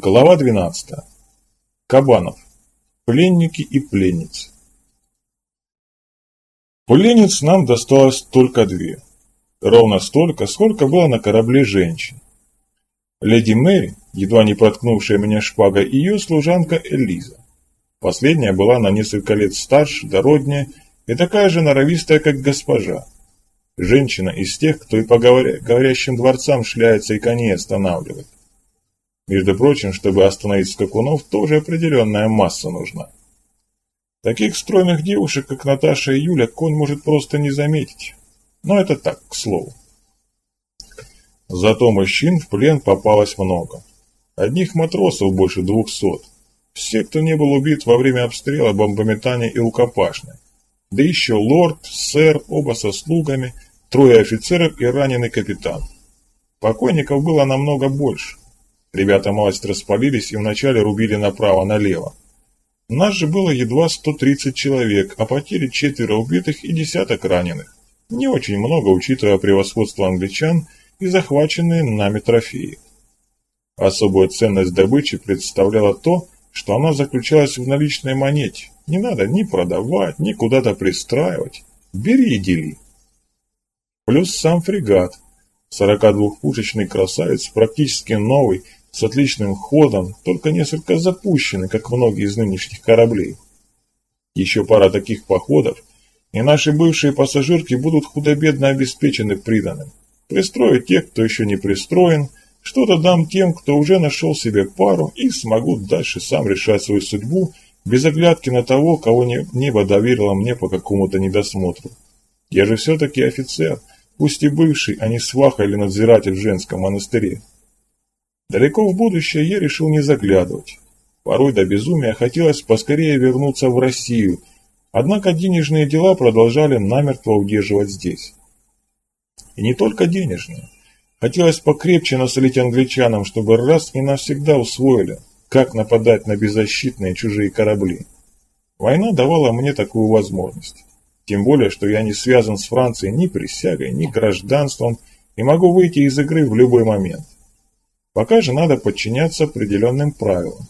Глава 12. Кабанов. Пленники и пленницы. Пленниц нам досталось только две. Ровно столько, сколько было на корабле женщин. Леди Мэри, едва не проткнувшая меня шпагой, и ее служанка Элиза. Последняя была на несколько лет старше, дороднее и такая же норовистая, как госпожа. Женщина из тех, кто и по говорящим дворцам шляется и коней останавливает. Между прочим, чтобы остановить скакунов, тоже определенная масса нужна. Таких стройных девушек, как Наташа и Юля, конь может просто не заметить. Но это так, к слову. Зато мужчин в плен попалось много. Одних матросов больше двухсот. Все, кто не был убит во время обстрела, бомбометания и рукопашной. Да еще лорд, сэр, оба со слугами, трое офицеров и раненый капитан. Покойников было намного больше. Ребята малость распалились и вначале рубили направо-налево. Нас же было едва 130 человек, а потери четверо убитых и десяток раненых. Не очень много, учитывая превосходство англичан и захваченные нами трофеи. Особую ценность добычи представляло то, что она заключалась в наличной монете. Не надо ни продавать, ни куда-то пристраивать. Бери и дели. Плюс сам фрегат. 42-пушечный красавец, практически новый, с отличным ходом, только несколько запущенный, как многие из нынешних кораблей. Еще пара таких походов, и наши бывшие пассажирки будут худо-бедно обеспечены приданным. Пристрою тех, кто еще не пристроен, что-то дам тем, кто уже нашел себе пару, и смогу дальше сам решать свою судьбу, без оглядки на того, кого небо доверило мне по какому-то недосмотру. Я же все-таки офицер, пусть и бывший, а не сваха или надзиратель в женском монастыре. Далеко в будущее я решил не заглядывать. Порой до безумия хотелось поскорее вернуться в Россию, однако денежные дела продолжали намертво удерживать здесь. И не только денежные. Хотелось покрепче насолить англичанам, чтобы раз и навсегда усвоили, как нападать на беззащитные чужие корабли. Война давала мне такую возможность. Тем более, что я не связан с Францией ни присягой, ни гражданством и могу выйти из игры в любой момент. Пока же надо подчиняться определенным правилам.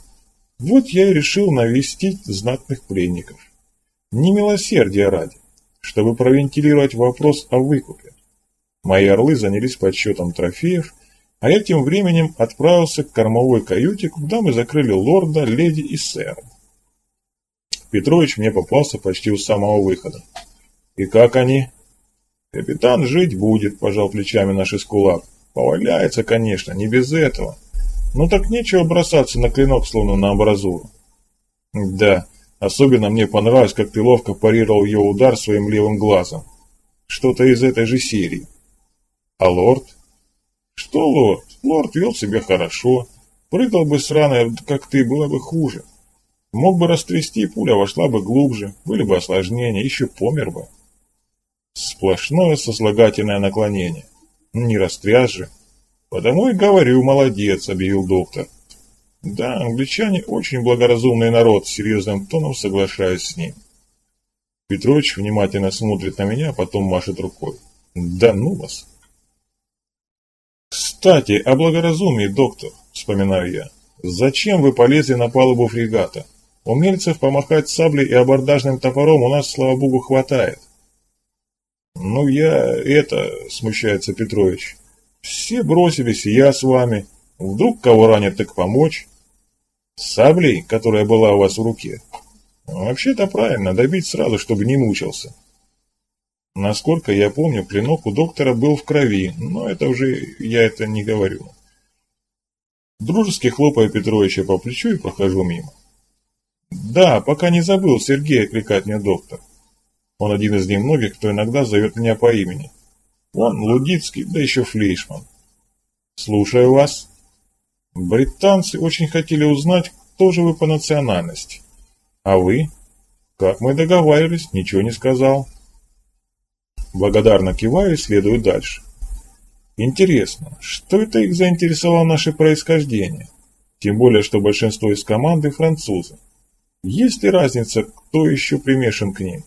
Вот я и решил навестить знатных пленников. Не милосердия ради, чтобы провентилировать вопрос о выкупе. Мои орлы занялись подсчетом трофеев, а я тем временем отправился к кормовой каюте, куда мы закрыли лорда, леди и сэра. Петрович мне попался почти у самого выхода. «И как они?» «Капитан жить будет», – пожал плечами наш эскулап. Поваляется, конечно, не без этого. Ну так нечего бросаться на клинок, словно на амбразуру. Да, особенно мне понравилось, как ты ловко парировал ее удар своим левым глазом. Что-то из этой же серии. А лорд? Что лорд? Лорд вел себя хорошо. Прыгал бы сраный, как ты, было бы хуже. Мог бы растрясти, пуля вошла бы глубже, были бы осложнения, еще помер бы. Сплошное сослагательное наклонение. Не растряс же. Потому и говорю, молодец, объявил доктор. Да, англичане очень благоразумный народ, серьезным тоном соглашаюсь с ним. Петрович внимательно смотрит на меня, а потом машет рукой. Да ну вас. Кстати, о благоразумии, доктор, вспоминаю я. Зачем вы полезли на палубу фрегата? Умельцев помахать саблей и абордажным топором у нас, слава богу, хватает. «Ну, я это...» — смущается Петрович. «Все бросились, и я с вами. Вдруг кого ранят, так помочь?» «Саблей, которая была у вас в руке?» «Вообще-то правильно, добить сразу, чтобы не мучился». Насколько я помню, клинок у доктора был в крови, но это уже я это не говорю. Дружески хлопаю Петровича по плечу и прохожу мимо. «Да, пока не забыл Сергей окликать мне доктор. Он один из немногих, кто иногда зовет меня по имени. Он Лудицкий, да еще Флейшман. Слушаю вас. Британцы очень хотели узнать, кто же вы по национальности. А вы? Как мы договаривались, ничего не сказал. Благодарно киваю и следую дальше. Интересно, что это их заинтересовало наше происхождение? Тем более, что большинство из команды французы. Есть ли разница, кто еще примешан к ним?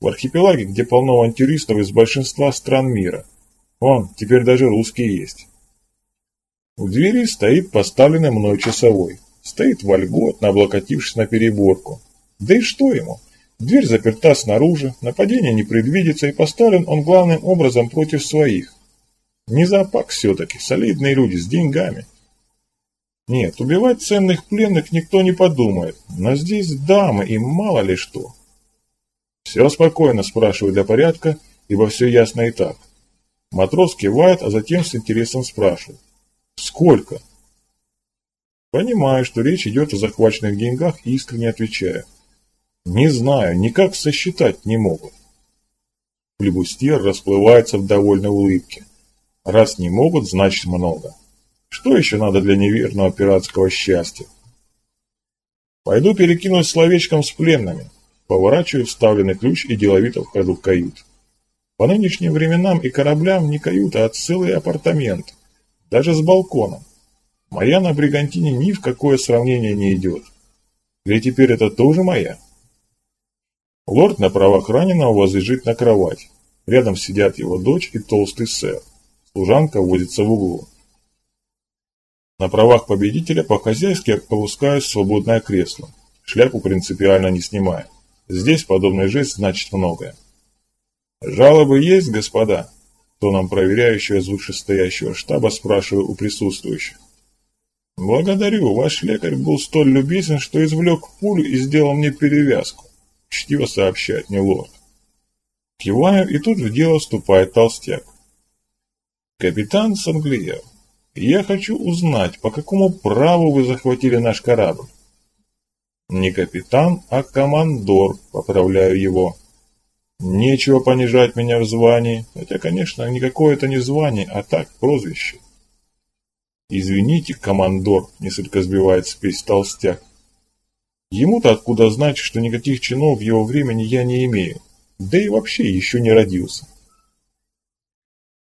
В архипелаге, где полно авантюристов из большинства стран мира. Вон, теперь даже русские есть. У двери стоит поставленный мной часовой. Стоит вольготно, облокотившись на переборку. Да и что ему? Дверь заперта снаружи, нападение не предвидится, и поставлен он главным образом против своих. Не зоопарк все-таки, солидные люди с деньгами. Нет, убивать ценных пленных никто не подумает, но здесь дамы и мало ли что. Все спокойно, спрашиваю для порядка, ибо все ясно и так. Матрос кивает, а затем с интересом спрашивает. Сколько? Понимаю, что речь идет о захваченных деньгах искренне отвечаю. Не знаю, никак сосчитать не могут. Флебустьер расплывается в довольной улыбке. Раз не могут, значит много. Что еще надо для неверного пиратского счастья? Пойду перекинусь словечком с пленными. Поворачиваю вставленный ключ и деловито вхожу в кают. По нынешним временам и кораблям не каюта, а целый апартамент. Даже с балконом. Моя на Бригантине ни в какое сравнение не идет. Ведь теперь это тоже моя. Лорд на правах раненого возлежит на кровать. Рядом сидят его дочь и толстый сэр. Служанка возится в углу. На правах победителя по-хозяйски опускаюсь в свободное кресло. Шляпу принципиально не снимая. Здесь подобный жест значит многое. «Жалобы есть, господа?» Тоном проверяющего из вышестоящего штаба спрашиваю у присутствующих. «Благодарю, ваш лекарь был столь любезен, что извлек пулю и сделал мне перевязку чтиво сообщает мне лорд. Киваю, и тут в дело вступает толстяк. Капитан Санглиер, я хочу узнать, по какому праву вы захватили наш корабль? Не капитан, а командор, поправляю его. Нечего понижать меня в звании, хотя, конечно, никакое это не звание, а так, прозвище. Извините, командор, несколько сбивает спесь толстяк. Ему-то откуда знать, что никаких чинов в его времени я не имею, да и вообще еще не родился.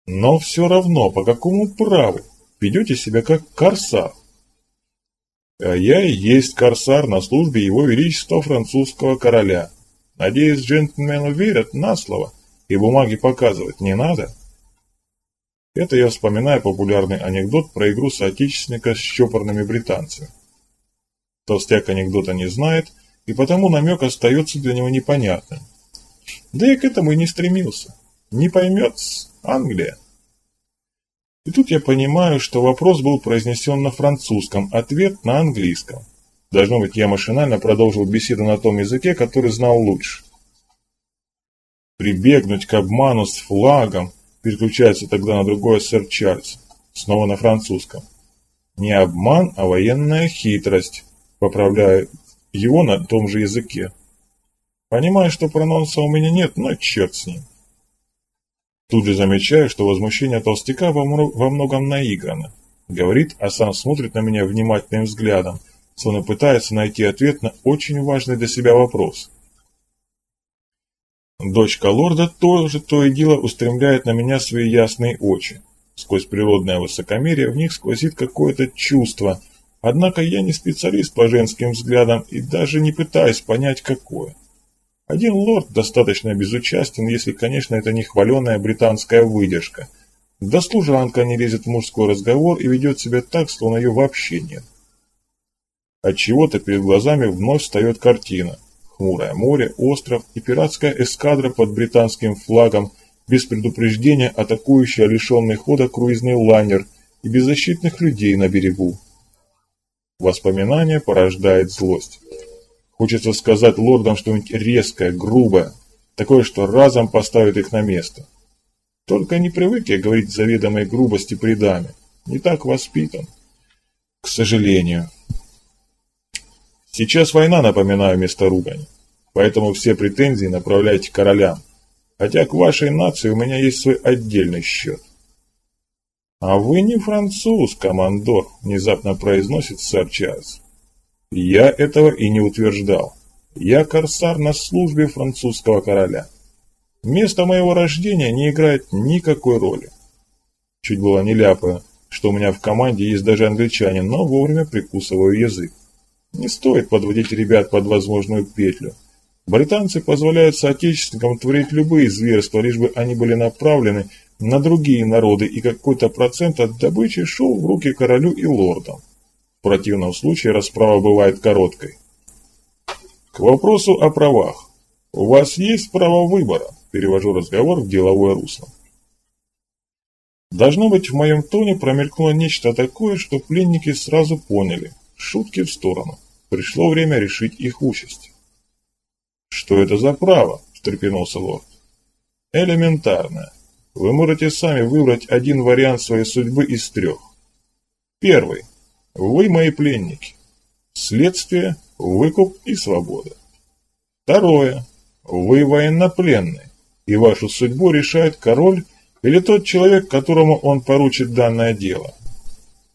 Но все равно, по какому праву ведете себя как корсар? А я и есть корсар на службе его величества французского короля. Надеюсь, джентльмены верят на слово, и бумаги показывать не надо. Это я вспоминаю популярный анекдот про игру соотечественника с чопорными британцами. Толстяк анекдота не знает, и потому намек остается для него непонятным. Да я к этому и не стремился. Не поймет Англия. И тут я понимаю, что вопрос был произнесен на французском, ответ на английском. Должно быть, я машинально продолжил беседу на том языке, который знал лучше. Прибегнуть к обману с флагом, переключается тогда на другое сэр Чарльз, снова на французском. Не обман, а военная хитрость поправляя его на том же языке. Понимаю, что прононса у меня нет, но черт с ним. Тут же замечаю, что возмущение толстяка во, многом наиграно. Говорит, а сам смотрит на меня внимательным взглядом, словно пытается найти ответ на очень важный для себя вопрос. Дочка лорда тоже то и дело устремляет на меня свои ясные очи. Сквозь природное высокомерие в них сквозит какое-то чувство, Однако я не специалист по женским взглядам и даже не пытаюсь понять, какое. Один лорд достаточно безучастен, если, конечно, это не хваленая британская выдержка. Да служанка не лезет в мужской разговор и ведет себя так, словно ее вообще нет. От чего-то перед глазами вновь встает картина. Хмурое море, остров и пиратская эскадра под британским флагом, без предупреждения атакующая лишенный хода круизный лайнер и беззащитных людей на берегу. Воспоминание порождает злость. Хочется сказать лордам что-нибудь резкое, грубое, такое, что разом поставит их на место. Только не привык я говорить заведомой грубости при даме. Не так воспитан. К сожалению. Сейчас война, напоминаю, место ругани. Поэтому все претензии направляйте королям. Хотя к вашей нации у меня есть свой отдельный счет. «А вы не француз, командор», — внезапно произносит сэр Чарльз. «Я этого и не утверждал. Я корсар на службе французского короля. Место моего рождения не играет никакой роли. Чуть было не ляпаю, что у меня в команде есть даже англичанин, но вовремя прикусываю язык. Не стоит подводить ребят под возможную петлю. Британцы позволяют соотечественникам творить любые зверства, лишь бы они были направлены на другие народы, и какой-то процент от добычи шел в руки королю и лордам. В противном случае расправа бывает короткой. К вопросу о правах. У вас есть право выбора, перевожу разговор в деловое русло. Должно быть, в моем тоне промелькнуло нечто такое, что пленники сразу поняли. Шутки в сторону. Пришло время решить их участь. «Что это за право?» – встрепенулся лорд. «Элементарное. Вы можете сами выбрать один вариант своей судьбы из трех. Первый. Вы мои пленники. Следствие, выкуп и свобода. Второе. Вы военнопленные, и вашу судьбу решает король или тот человек, которому он поручит данное дело.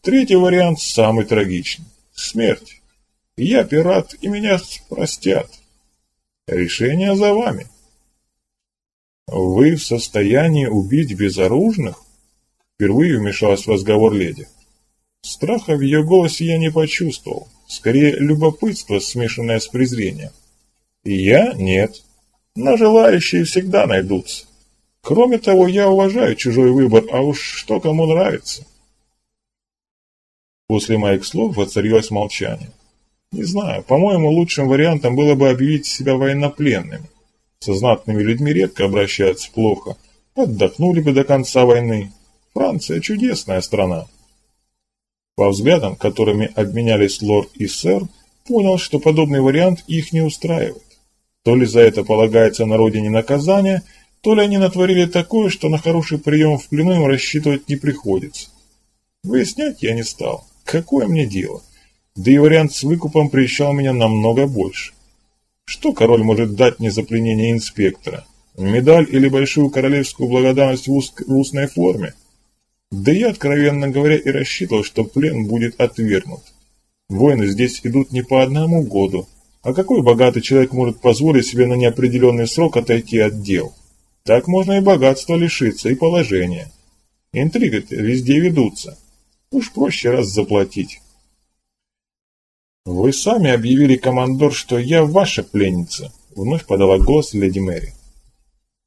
Третий вариант самый трагичный. Смерть. Я пират, и меня простят. Решение за вами. Вы в состоянии убить безоружных? Впервые вмешалась в разговор леди. Страха в ее голосе я не почувствовал, скорее любопытство, смешанное с презрением. И я нет, но желающие всегда найдутся. Кроме того, я уважаю чужой выбор, а уж что кому нравится. После моих слов воцарилось молчание. Не знаю, по-моему, лучшим вариантом было бы объявить себя военнопленным. Со знатными людьми редко обращаются плохо. Отдохнули бы до конца войны. Франция чудесная страна. По взглядам, которыми обменялись лорд и сэр, понял, что подобный вариант их не устраивает. То ли за это полагается на родине наказание, то ли они натворили такое, что на хороший прием в плену им рассчитывать не приходится. Выяснять я не стал. Какое мне дело? Да и вариант с выкупом прельщал меня намного больше. Что король может дать мне за пленение инспектора? Медаль или большую королевскую благодарность в, уст в устной форме? Да я, откровенно говоря, и рассчитывал, что плен будет отвергнут. Войны здесь идут не по одному году, а какой богатый человек может позволить себе на неопределенный срок отойти от дел? Так можно и богатства лишиться, и положения. Интриги везде ведутся. Уж проще раз заплатить. «Вы сами объявили, командор, что я ваша пленница», — вновь подала голос леди Мэри.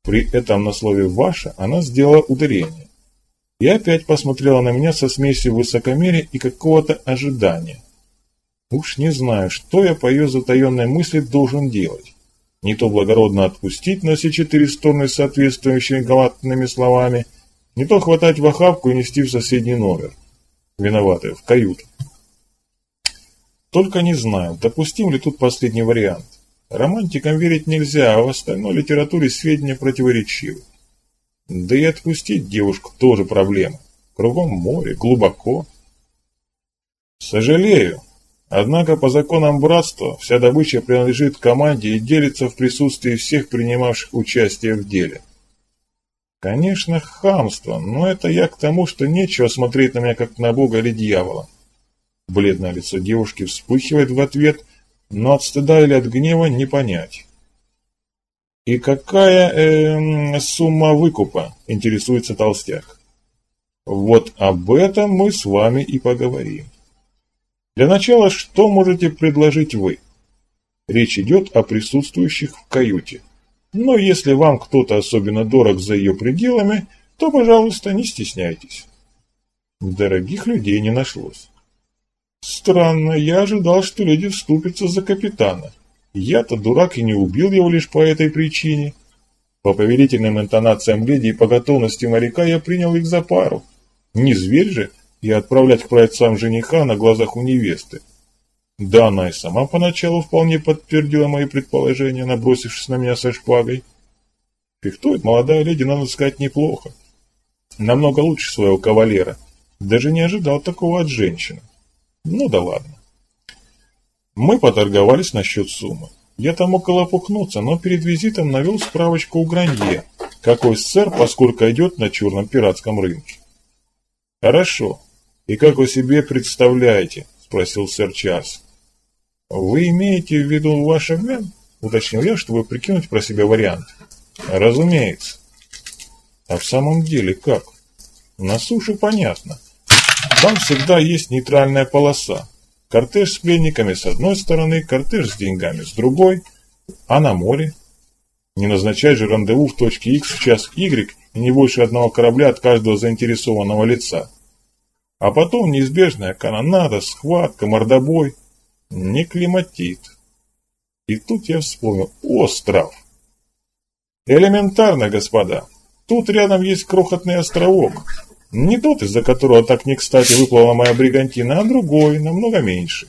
При этом на слове «ваша» она сделала ударение. И опять посмотрела на меня со смесью высокомерия и какого-то ожидания. Уж не знаю, что я по ее затаенной мысли должен делать. Не то благородно отпустить на все четыре стороны соответствующими галатными словами, не то хватать в охапку и нести в соседний номер. Виноватая, в каюту. Только не знаю, допустим ли тут последний вариант. Романтикам верить нельзя, а в остальной литературе сведения противоречивы. Да и отпустить девушку тоже проблема. Кругом море, глубоко. Сожалею. Однако по законам братства вся добыча принадлежит команде и делится в присутствии всех принимавших участие в деле. Конечно, хамство, но это я к тому, что нечего смотреть на меня как на бога или дьявола. Бледное лицо девушки вспыхивает в ответ, но от стыда или от гнева не понять. «И какая э, сумма выкупа?» – интересуется толстяк. «Вот об этом мы с вами и поговорим. Для начала, что можете предложить вы? Речь идет о присутствующих в каюте. Но если вам кто-то особенно дорог за ее пределами, то, пожалуйста, не стесняйтесь». Дорогих людей не нашлось. Странно, я ожидал, что люди вступятся за капитана. Я-то дурак и не убил его лишь по этой причине. По повелительным интонациям леди и по готовности моряка я принял их за пару. Не зверь же и отправлять к праотцам жениха на глазах у невесты. Да, она и сама поначалу вполне подтвердила мои предположения, набросившись на меня со шпагой. Фехтует молодая леди, надо сказать, неплохо. Намного лучше своего кавалера. Даже не ожидал такого от женщины. Ну да ладно. Мы поторговались насчет суммы. Я там около пухнуться, но перед визитом навел справочку у Гранье, какой сэр, поскольку идет на черном пиратском рынке. Хорошо. И как вы себе представляете? Спросил сэр Чарльз. Вы имеете в виду ваш обмен? Уточнил я, чтобы прикинуть про себя вариант. Разумеется. А в самом деле как? На суше понятно. Там всегда есть нейтральная полоса. Кортеж с пленниками с одной стороны, кортеж с деньгами с другой. А на море? Не назначать же рандеву в точке X в час Y и не больше одного корабля от каждого заинтересованного лица. А потом неизбежная канонада, схватка, мордобой. Не климатит. И тут я вспомнил. Остров! Элементарно, господа. Тут рядом есть крохотный островок. Не тот, из-за которого так не кстати выплыла моя бригантина, а другой, намного меньше.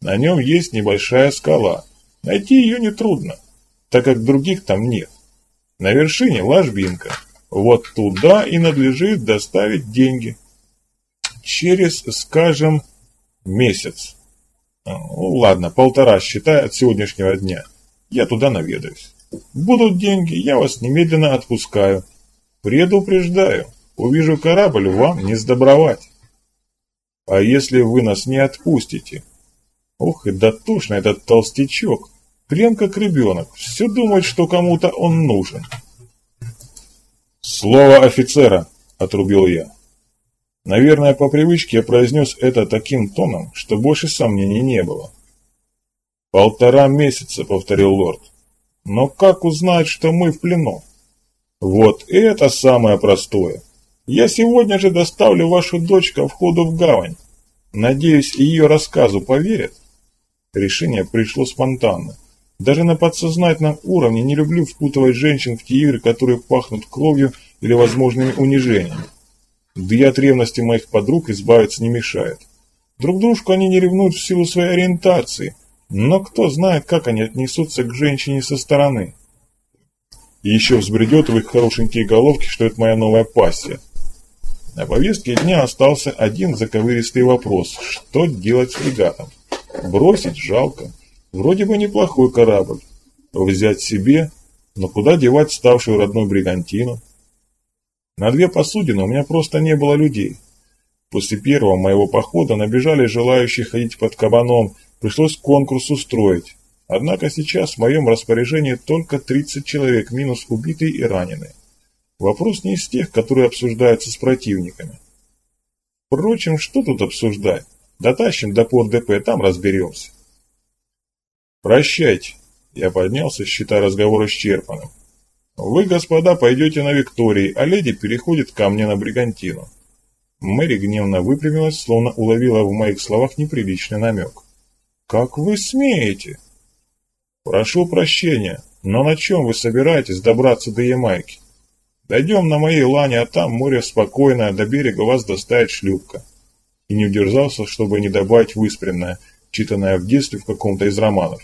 На нем есть небольшая скала. Найти ее нетрудно, так как других там нет. На вершине ложбинка. Вот туда и надлежит доставить деньги. Через, скажем, месяц. Ну, ладно, полтора, считай, от сегодняшнего дня. Я туда наведаюсь. Будут деньги, я вас немедленно отпускаю. Предупреждаю, увижу корабль, вам не сдобровать. А если вы нас не отпустите? Ох, и дотошно этот толстячок. Прям как ребенок, все думает, что кому-то он нужен. «Слово офицера!» – отрубил я. Наверное, по привычке я произнес это таким тоном, что больше сомнений не было. «Полтора месяца», — повторил лорд. «Но как узнать, что мы в плену?» «Вот это самое простое. Я сегодня же доставлю вашу дочь ко входу в гавань. Надеюсь, ее рассказу поверят?» Решение пришло спонтанно. Даже на подсознательном уровне не люблю впутывать женщин в те игры, которые пахнут кровью или возможными унижениями. Да и от ревности моих подруг избавиться не мешает. Друг дружку они не ревнуют в силу своей ориентации, но кто знает, как они отнесутся к женщине со стороны. Еще взбредет в их хорошенькие головки, что это моя новая пассия. На повестке дня остался один заковыристый вопрос. Что делать с фрегатом? Бросить жалко. Вроде бы неплохой корабль. Взять себе, но куда девать ставшую родной бригантину? На две посудины у меня просто не было людей. После первого моего похода набежали желающие ходить под кабаном, пришлось конкурс устроить. Однако сейчас в моем распоряжении только 30 человек, минус убитые и раненые. Вопрос не из тех, которые обсуждаются с противниками. Впрочем, что тут обсуждать? Дотащим до порт ДП, там разберемся. Прощайте. Я поднялся, считая разговор исчерпанным. Вы, господа, пойдете на Виктории, а леди переходит ко мне на Бригантину. Мэри гневно выпрямилась, словно уловила в моих словах неприличный намек. «Как вы смеете?» «Прошу прощения, но на чем вы собираетесь добраться до Ямайки? Дойдем на моей лане, а там море спокойное, до берега вас доставит шлюпка и не удержался, чтобы не добавить выспренное, читанное в детстве в каком-то из романов.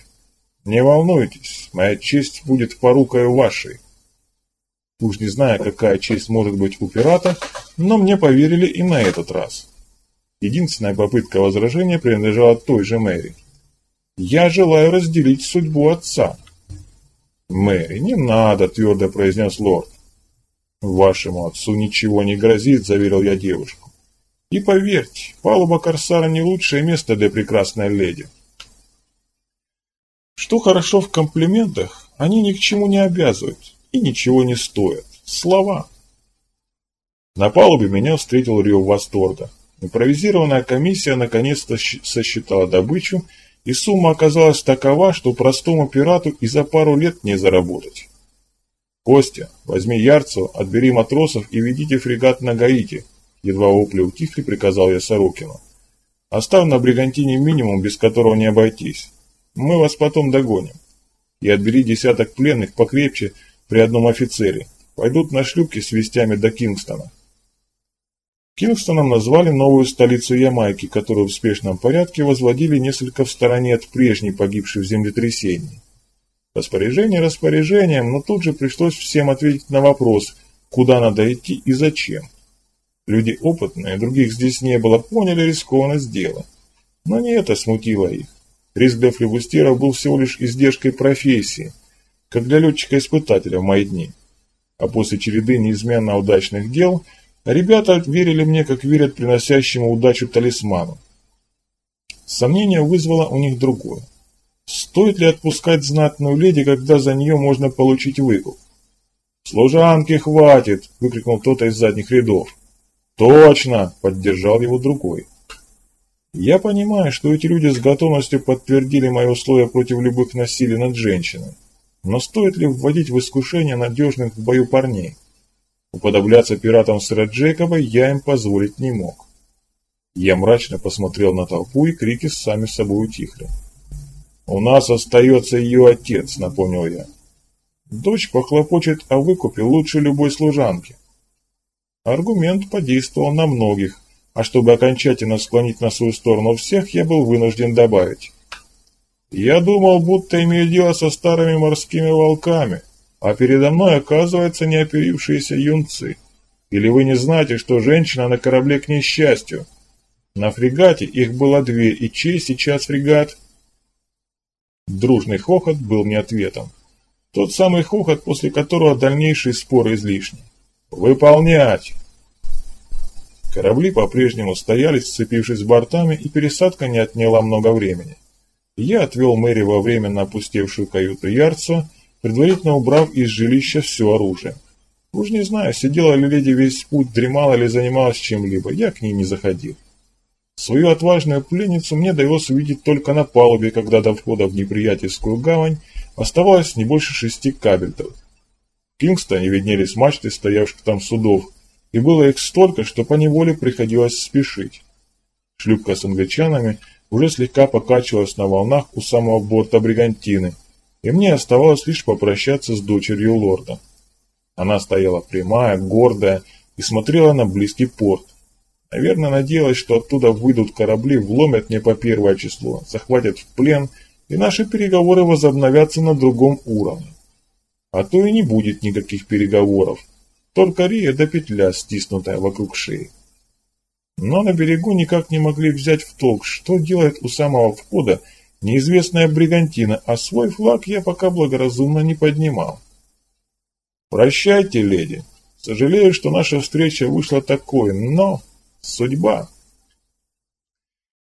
«Не волнуйтесь, моя честь будет порукой вашей». Уж не знаю, какая честь может быть у пирата, но мне поверили и на этот раз. Единственная попытка возражения принадлежала той же Мэри. «Я желаю разделить судьбу отца». «Мэри, не надо», — твердо произнес лорд. «Вашему отцу ничего не грозит», — заверил я девушку. И поверьте, палуба Корсара не лучшее место для прекрасной леди. Что хорошо в комплиментах, они ни к чему не обязывают и ничего не стоят. Слова. На палубе меня встретил рев восторга. Импровизированная комиссия наконец-то сосчитала добычу, и сумма оказалась такова, что простому пирату и за пару лет не заработать. «Костя, возьми Ярцева, отбери матросов и ведите фрегат на Гаити», Едва вопли утихли, приказал я Сорокину. Оставь на бригантине минимум, без которого не обойтись. Мы вас потом догоним. И отбери десяток пленных покрепче при одном офицере. Пойдут на шлюпки с вестями до Кингстона. Кингстоном назвали новую столицу Ямайки, которую в спешном порядке возводили несколько в стороне от прежней погибшей в землетрясении. Распоряжение распоряжением, но тут же пришлось всем ответить на вопрос, куда надо идти и зачем. Люди опытные, других здесь не было, поняли рискованность дела. Но не это смутило их. Риск для флебустеров был всего лишь издержкой профессии, как для летчика-испытателя в мои дни. А после череды неизменно удачных дел, ребята верили мне, как верят приносящему удачу талисману. Сомнение вызвало у них другое. Стоит ли отпускать знатную леди, когда за нее можно получить выкуп? «Служанки хватит!» – выкрикнул кто-то из задних рядов. «Точно!» – поддержал его другой. Я понимаю, что эти люди с готовностью подтвердили мои условия против любых насилий над женщиной. но стоит ли вводить в искушение надежных в бою парней? Уподобляться пиратам сэра Джейкоба я им позволить не мог. Я мрачно посмотрел на толпу, и крики сами собой утихли. «У нас остается ее отец», — напомнил я. «Дочь похлопочет о выкупе лучше любой служанки». Аргумент подействовал на многих, а чтобы окончательно склонить на свою сторону всех, я был вынужден добавить. «Я думал, будто имею дело со старыми морскими волками, а передо мной, оказывается, неоперившиеся юнцы. Или вы не знаете, что женщина на корабле к несчастью?» На фрегате их было две, и чей сейчас фрегат? Дружный хохот был мне ответом. Тот самый хохот, после которого дальнейшие споры излишни. «Выполнять!» Корабли по-прежнему стояли, сцепившись бортами, и пересадка не отняла много времени. Я отвел Мэри во временно опустевшую каюту Ярца, предварительно убрав из жилища все оружие. Уж не знаю, сидела ли леди весь путь, дремала или занималась чем-либо, я к ней не заходил. Свою отважную пленницу мне довелось увидеть только на палубе, когда до входа в неприятельскую гавань оставалось не больше шести кабельтов. В Кингстоне виднелись мачты стоявших там судов, и было их столько, что по неволе приходилось спешить. Шлюпка с англичанами уже слегка покачивалась на волнах у самого борта бригантины, и мне оставалось лишь попрощаться с дочерью лорда. Она стояла прямая, гордая и смотрела на близкий порт. Наверное, надеялась, что оттуда выйдут корабли, вломят мне по первое число, захватят в плен, и наши переговоры возобновятся на другом уровне. А то и не будет никаких переговоров, только Рия до петля, стиснутая вокруг шеи. Но на берегу никак не могли взять в толк, что делает у самого входа неизвестная бригантина, а свой флаг я пока благоразумно не поднимал. «Прощайте, леди. Сожалею, что наша встреча вышла такой, но...» Судьба.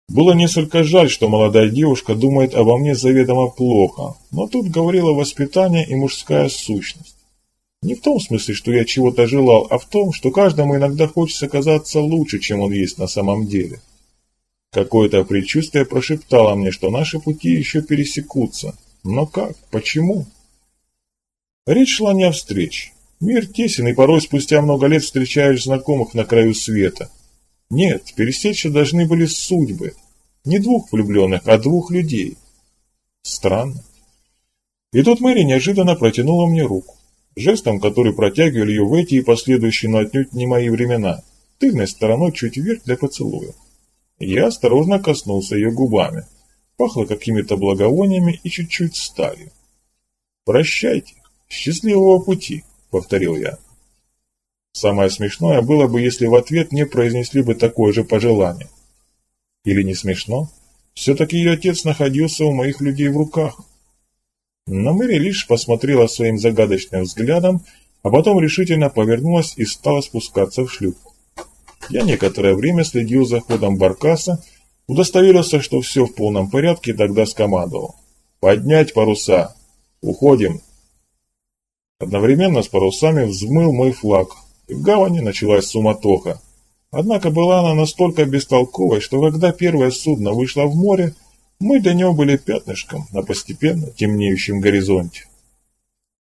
Было несколько жаль, что молодая девушка думает обо мне заведомо плохо, но тут говорило воспитание и мужская сущность. Не в том смысле, что я чего-то желал, а в том, что каждому иногда хочется казаться лучше, чем он есть на самом деле. Какое-то предчувствие прошептало мне, что наши пути еще пересекутся. Но как? Почему? Речь шла не о встрече. Мир тесен, и порой спустя много лет встречаешь знакомых на краю света – нет, пересечься должны были судьбы. Не двух влюбленных, а двух людей. Странно. И тут Мэри неожиданно протянула мне руку. Жестом, который протягивали ее в эти и последующие, но отнюдь не мои времена. Тыльной стороной чуть вверх для поцелуя. Я осторожно коснулся ее губами. Пахло какими-то благовониями и чуть-чуть сталью. «Прощайте. Счастливого пути», — повторил я. Самое смешное было бы, если в ответ мне произнесли бы такое же пожелание. Или не смешно? Все-таки ее отец находился у моих людей в руках. Но Мэри лишь посмотрела своим загадочным взглядом, а потом решительно повернулась и стала спускаться в шлюпку. Я некоторое время следил за ходом баркаса, удостоверился, что все в полном порядке, и тогда скомандовал. «Поднять паруса! Уходим!» Одновременно с парусами взмыл мой флаг, в гавани началась суматоха. Однако была она настолько бестолковой, что когда первое судно вышло в море, мы для него были пятнышком на постепенно темнеющем горизонте.